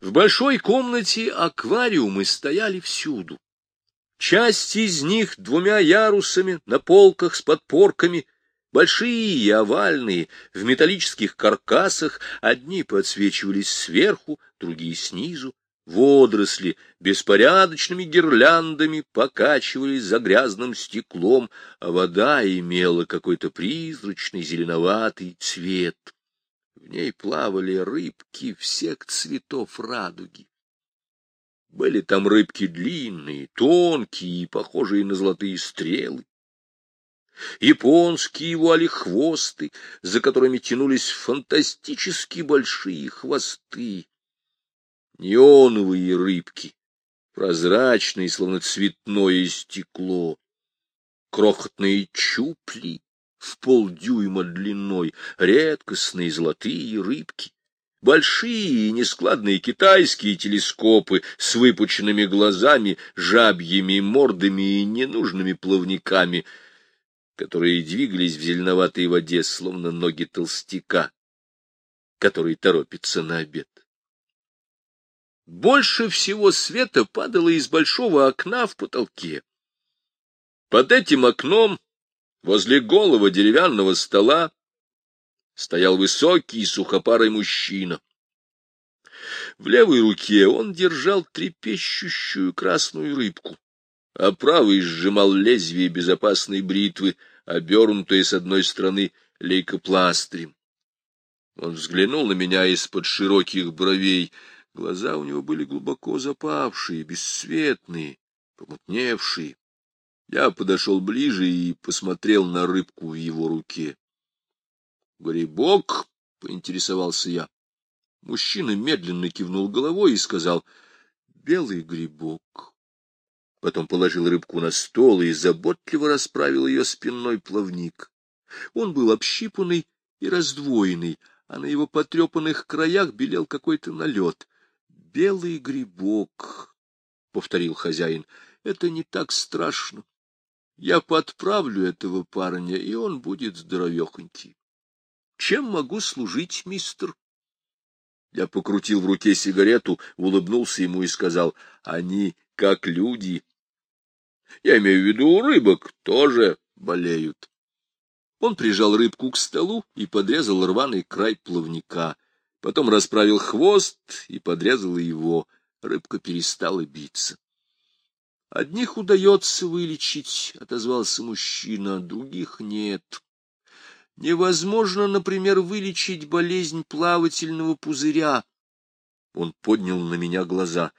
В большой комнате аквариумы стояли всюду. Часть из них двумя ярусами на полках с подпорками, большие и овальные, в металлических каркасах, одни подсвечивались сверху, другие снизу. Водоросли беспорядочными гирляндами покачивались за грязным стеклом, а вода имела какой-то призрачный зеленоватый цвет. Ней плавали рыбки всех цветов радуги. Были там рыбки длинные, тонкие и похожие на золотые стрелы. Японские вуали-хвосты, за которыми тянулись фантастически большие хвосты. Неоновые рыбки, прозрачные, словно цветное стекло. Крохотные чупли, в полдюйма длиной, редкостные золотые рыбки, большие и нескладные китайские телескопы с выпученными глазами, жабьими мордами и ненужными плавниками, которые двигались в зеленоватой воде, словно ноги толстяка, который торопится на обед. Больше всего света падало из большого окна в потолке. Под этим окном Возле голого деревянного стола стоял высокий сухопарый мужчина. В левой руке он держал трепещущую красную рыбку, а правый сжимал лезвие безопасной бритвы, обернутое с одной стороны лейкопластырем. Он взглянул на меня из-под широких бровей. Глаза у него были глубоко запавшие, бесцветные, помутневшие. Я подошел ближе и посмотрел на рыбку в его руке. «Грибок?» — поинтересовался я. Мужчина медленно кивнул головой и сказал «белый грибок». Потом положил рыбку на стол и заботливо расправил ее спинной плавник. Он был общипанный и раздвоенный, а на его потрепанных краях белел какой-то налет. «Белый грибок», — повторил хозяин, — «это не так страшно. Я подправлю этого парня, и он будет здоровехонький. Чем могу служить, мистер? Я покрутил в руке сигарету, улыбнулся ему и сказал, они как люди. Я имею в виду рыбок, тоже болеют. Он прижал рыбку к столу и подрезал рваный край плавника. Потом расправил хвост и подрезал его. Рыбка перестала биться. Одних удается вылечить, — отозвался мужчина, — других нет. Невозможно, например, вылечить болезнь плавательного пузыря. Он поднял на меня глаза.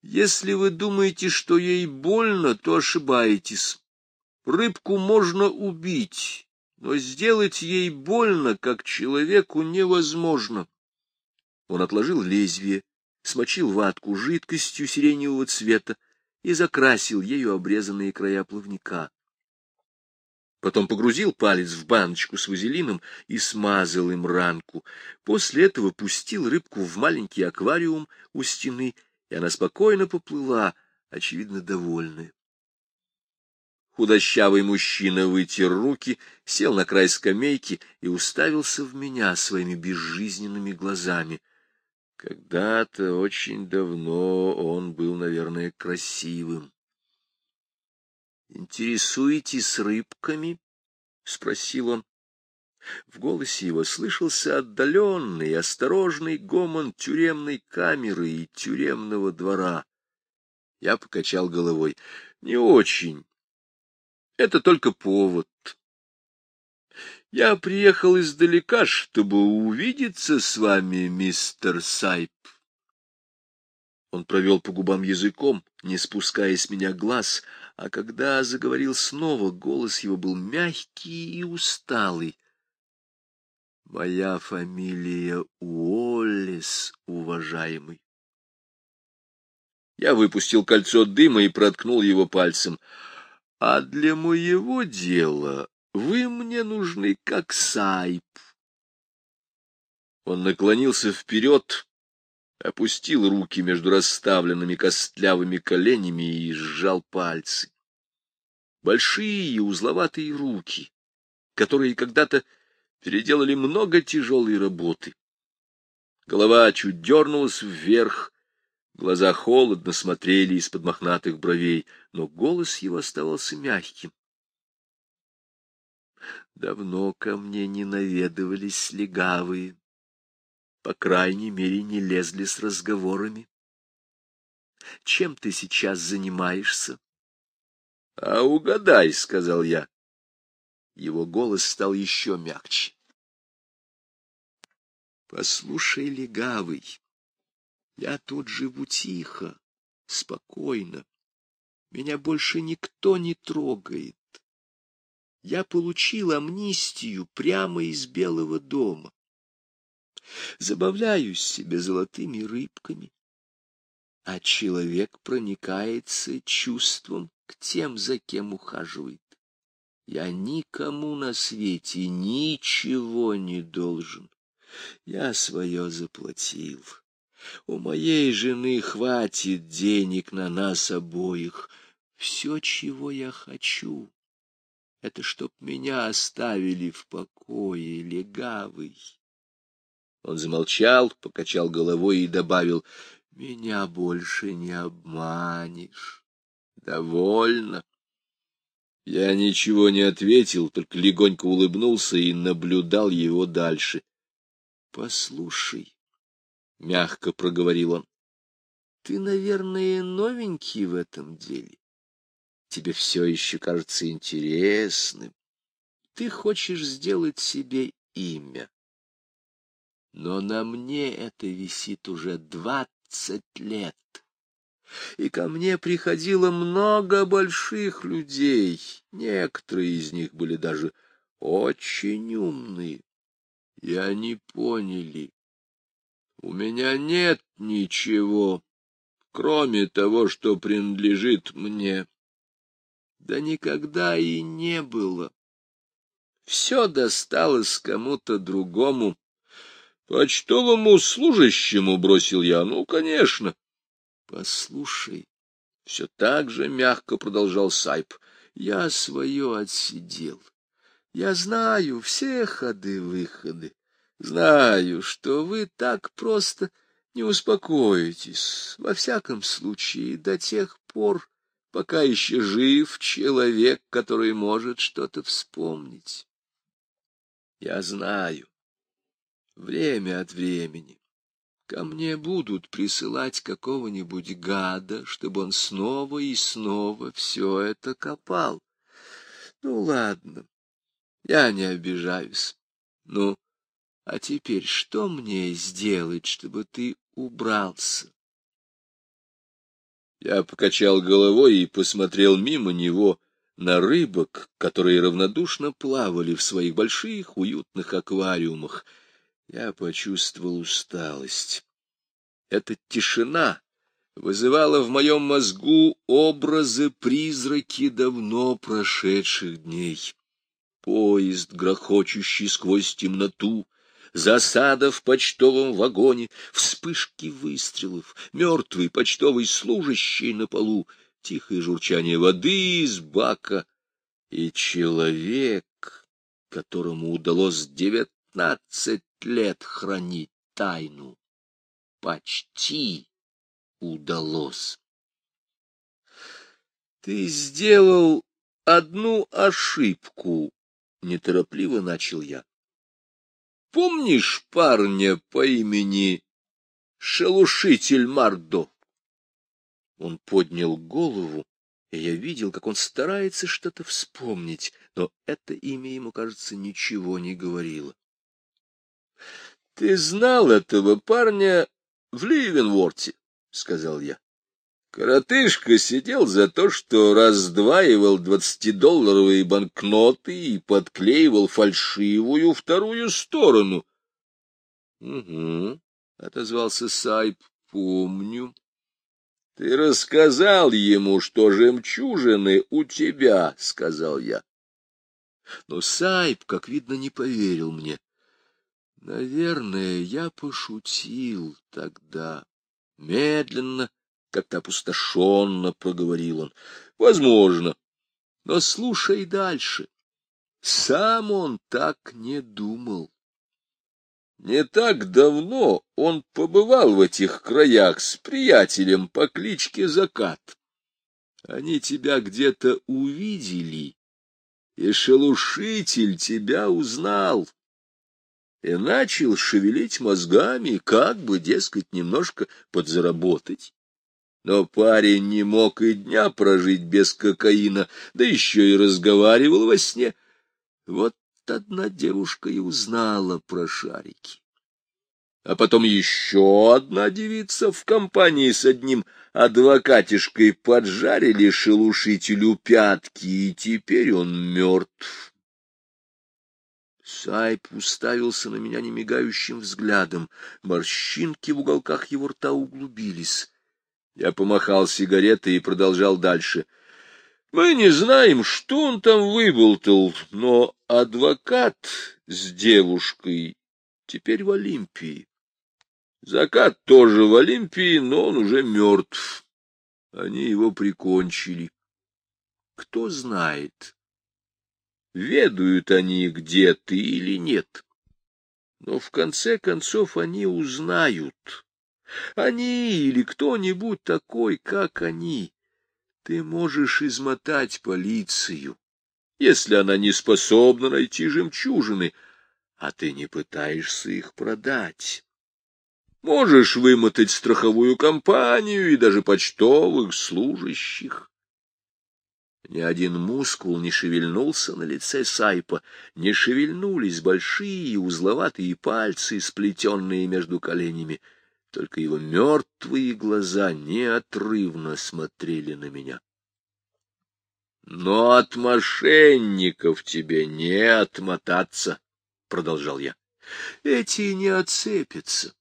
Если вы думаете, что ей больно, то ошибаетесь. Рыбку можно убить, но сделать ей больно, как человеку, невозможно. Он отложил лезвие, смочил ватку жидкостью сиреневого цвета, и закрасил ею обрезанные края плавника. Потом погрузил палец в баночку с вазелином и смазал им ранку. После этого пустил рыбку в маленький аквариум у стены, и она спокойно поплыла, очевидно, довольная. Худощавый мужчина вытер руки, сел на край скамейки и уставился в меня своими безжизненными глазами — когда-то очень давно он был, наверное, красивым. «Интересуетесь рыбками?» — спросил он. В голосе его слышался отдаленный, осторожный гомон тюремной камеры и тюремного двора. Я покачал головой. «Не очень. Это только повод. Я приехал издалека, чтобы увидеться с вами, мистер Сайп. Он провел по губам языком, не спуская с меня глаз, а когда заговорил снова, голос его был мягкий и усталый. Моя фамилия Уоллес, уважаемый. Я выпустил кольцо дыма и проткнул его пальцем. А для моего дела вы мне нужны как сайп. Он наклонился вперед, опустил руки между расставленными костлявыми коленями и сжал пальцы. Большие узловатые руки, которые когда-то переделали много тяжелой работы. Голова чуть дернулась вверх, Глаза холодно смотрели из-под мохнатых бровей, но голос его оставался мягким. Давно ко мне не наведывались легавые, по крайней мере, не лезли с разговорами. Чем ты сейчас занимаешься? — А угадай, — сказал я. Его голос стал еще мягче. — Послушай, легавый, я тут живу тихо, спокойно. Меня больше никто не трогает. Я получил амнистию прямо из Белого дома. Забавляюсь себе золотыми рыбками, а человек проникается чувством к тем, за кем ухаживает. Я никому на свете ничего не должен. Я свое заплатил. У моей жены хватит денег на нас обоих. Все, чего я хочу, это чтоб меня оставили в покое, легавый. Он замолчал, покачал головой и добавил, — Меня больше не обманешь. Довольно. Я ничего не ответил, только легонько улыбнулся и наблюдал его дальше. — Послушай, — мягко проговорил он, — ты, наверное, новенький в этом деле. Тебе все еще кажется интересным. Ты хочешь сделать себе имя. Но на мне это висит уже двадцать лет. И ко мне приходило много больших людей. Некоторые из них были даже очень умные. И они поняли, у меня нет ничего, кроме того, что принадлежит мне. Да никогда и не было. Все досталось кому-то другому, Почтовому служащему бросил я, ну, конечно. Послушай, все так же мягко продолжал Сайп, я свое отсидел. Я знаю все ходы-выходы. Знаю, что вы так просто не успокоитесь, во всяком случае, до тех пор, пока еще жив человек, который может что-то вспомнить. Я знаю, Время от времени ко мне будут присылать какого-нибудь гада, чтобы он снова и снова все это копал. Ну, ладно, я не обижаюсь. Ну, а теперь что мне сделать, чтобы ты убрался? Я покачал головой и посмотрел мимо него на рыбок, которые равнодушно плавали в своих больших уютных аквариумах, я почувствовал усталость. Эта тишина вызывала в моем мозгу образы призраки давно прошедших дней. Поезд, грохочущий сквозь темноту, засада в почтовом вагоне, вспышки выстрелов, мертвый почтовый служащий на полу, тихое журчание воды из бака и человек, которому удалось девятнадцать лет хранить тайну. Почти удалось. Ты сделал одну ошибку, неторопливо начал я. Помнишь парня по имени Шелушитель Мардо? Он поднял голову, и я видел, как он старается что-то вспомнить, но это имя ему, кажется, ничего не говорило. — Ты знал этого парня в Ливенворте, — сказал я. Коротышка сидел за то, что раздваивал двадцатидолларовые банкноты и подклеивал фальшивую вторую сторону. — Угу, — отозвался Сайп, — помню. — Ты рассказал ему, что жемчужины у тебя, — сказал я. Но Сайп, как видно, не поверил мне. Наверное, я пошутил тогда. Медленно, как-то опустошенно проговорил он. Возможно. Но слушай дальше. Сам он так не думал. Не так давно он побывал в этих краях с приятелем по кличке Закат. Они тебя где-то увидели, и шелушитель тебя узнал и начал шевелить мозгами, как бы, дескать, немножко подзаработать. Но парень не мог и дня прожить без кокаина, да еще и разговаривал во сне. Вот одна девушка и узнала про шарики. А потом еще одна девица в компании с одним адвокатишкой поджарили шелушителю пятки, и теперь он мертв. Сайп уставился на меня немигающим взглядом. Морщинки в уголках его рта углубились. Я помахал сигаретой и продолжал дальше. Мы не знаем, что он там выболтал, но адвокат с девушкой теперь в Олимпии. Закат тоже в Олимпии, но он уже мертв. Они его прикончили. Кто знает, ведают они, где ты или нет. Но в конце концов они узнают. Они или кто-нибудь такой, как они. Ты можешь измотать полицию, если она не способна найти жемчужины, а ты не пытаешься их продать. Можешь вымотать страховую компанию и даже почтовых служащих. Ни один мускул не шевельнулся на лице Сайпа, не шевельнулись большие узловатые пальцы, сплетенные между коленями. Только его мертвые глаза неотрывно смотрели на меня. — Но от мошенников тебе не отмотаться, — продолжал я. — Эти не отцепятся.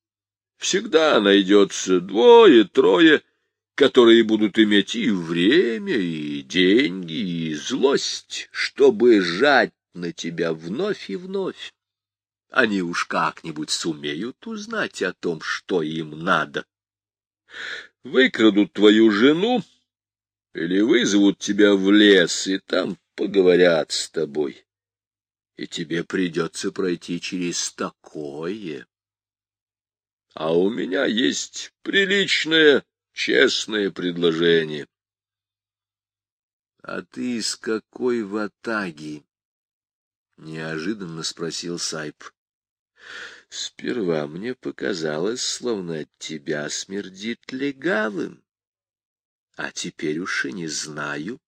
Всегда найдется двое-трое которые будут иметь и время, и деньги, и злость, чтобы жать на тебя вновь и вновь. Они уж как-нибудь сумеют узнать о том, что им надо. Выкрадут твою жену или вызовут тебя в лес, и там поговорят с тобой. И тебе придется пройти через такое. А у меня есть приличная Честное предложение. — А ты из какой ватаги? — неожиданно спросил Сайп. — Сперва мне показалось, словно от тебя смердит легавым. А теперь уж и не знаю.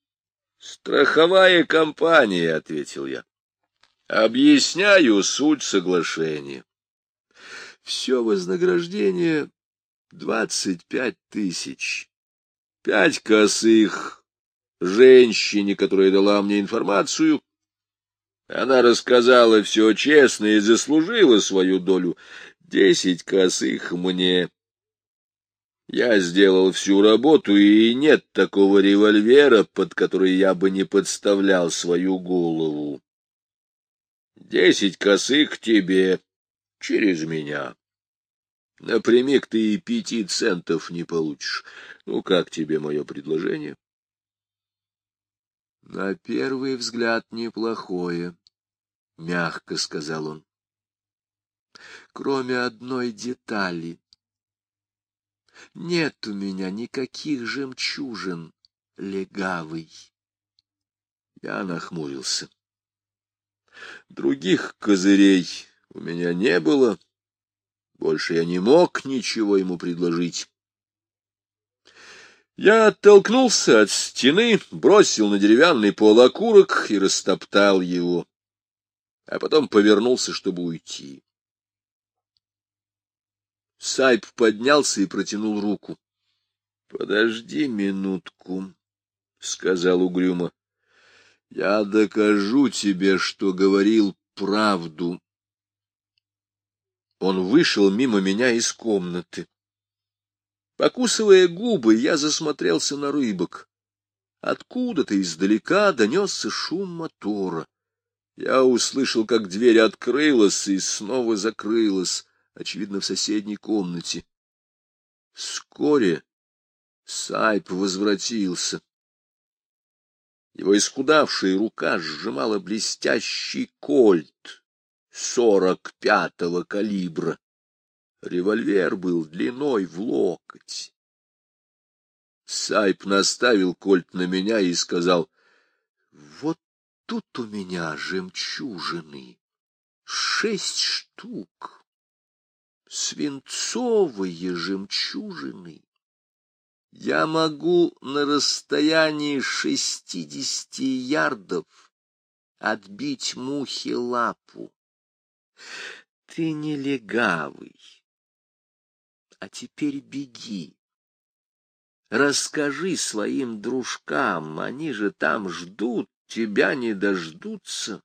— Страховая компания, — ответил я. — Объясняю суть соглашения. Все вознаграждение Двадцать пять тысяч. Пять косых женщине, которая дала мне информацию. Она рассказала все честно и заслужила свою долю. Десять косых мне. Я сделал всю работу, и нет такого револьвера, под который я бы не подставлял свою голову. Десять косых тебе через меня. Напрямик ты и пяти центов не получишь. Ну, как тебе мое предложение? — На первый взгляд неплохое, — мягко сказал он. — Кроме одной детали. Нет у меня никаких жемчужин, легавый. Я нахмурился. Других козырей у меня не было. — больше я не мог ничего ему предложить. Я оттолкнулся от стены, бросил на деревянный пол окурок и растоптал его, а потом повернулся, чтобы уйти. Сайп поднялся и протянул руку. — Подожди минутку, — сказал угрюмо. — Я докажу тебе, что говорил правду. Он вышел мимо меня из комнаты. Покусывая губы, я засмотрелся на рыбок. Откуда-то издалека донесся шум мотора. Я услышал, как дверь открылась и снова закрылась, очевидно, в соседней комнате. Вскоре Сайп возвратился. Его исхудавшая рука сжимала блестящий кольт, сорок пятого калибра. Револьвер был длиной в локоть. Сайп наставил кольт на меня и сказал, — тут у меня жемчужины, шесть штук, свинцовые жемчужины. Я могу на расстоянии шестидесяти ярдов отбить мухе лапу. Ты не легавый. А теперь беги. Расскажи своим дружкам, они же там ждут, тебя не дождутся,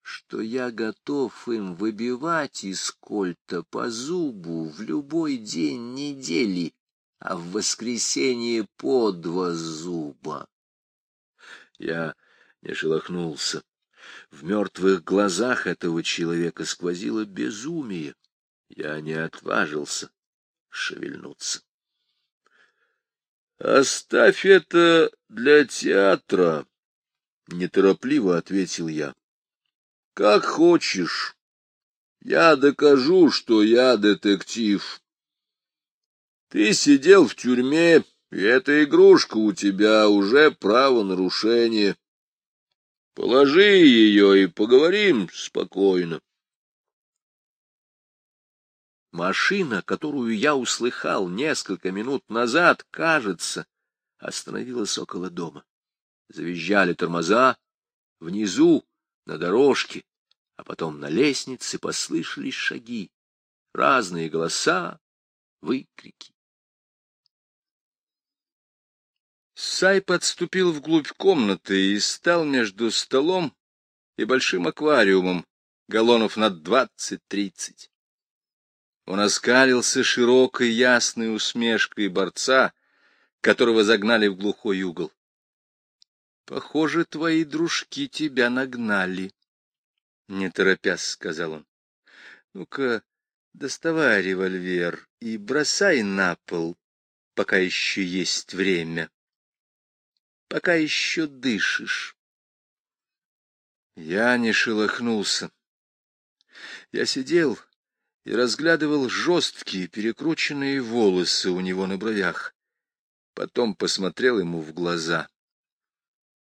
что я готов им выбивать из кольта по зубу в любой день недели, а в воскресенье по два зуба. Я не шелохнулся. В мертвых глазах этого человека сквозило безумие. Я не отважился шевельнуться. «Оставь это для театра», — неторопливо ответил я. «Как хочешь. Я докажу, что я детектив. Ты сидел в тюрьме, и эта игрушка у тебя уже правонарушение. Положи ее и поговорим спокойно». Машина, которую я услыхал несколько минут назад, кажется, остановилась около дома. Завизжали тормоза, внизу, на дорожке, а потом на лестнице послышались шаги, разные голоса, выкрики. Сай подступил вглубь комнаты и стал между столом и большим аквариумом, галлонов на двадцать-тридцать. Он оскалился широкой ясной усмешкой борца, которого загнали в глухой угол. — Похоже, твои дружки тебя нагнали, — не торопясь сказал он. — Ну-ка, доставай револьвер и бросай на пол, пока еще есть время, пока еще дышишь. Я не шелохнулся. Я сидел и разглядывал жесткие перекрученные волосы у него на бровях. Потом посмотрел ему в глаза.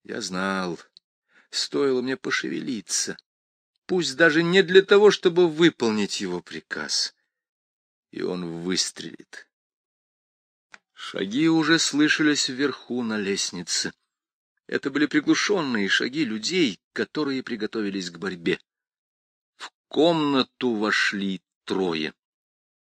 Я знал, стоило мне пошевелиться, пусть даже не для того, чтобы выполнить его приказ. И он выстрелит. Шаги уже слышались вверху на лестнице. Это были приглушенные шаги людей, которые приготовились к борьбе. В комнату вошли трое.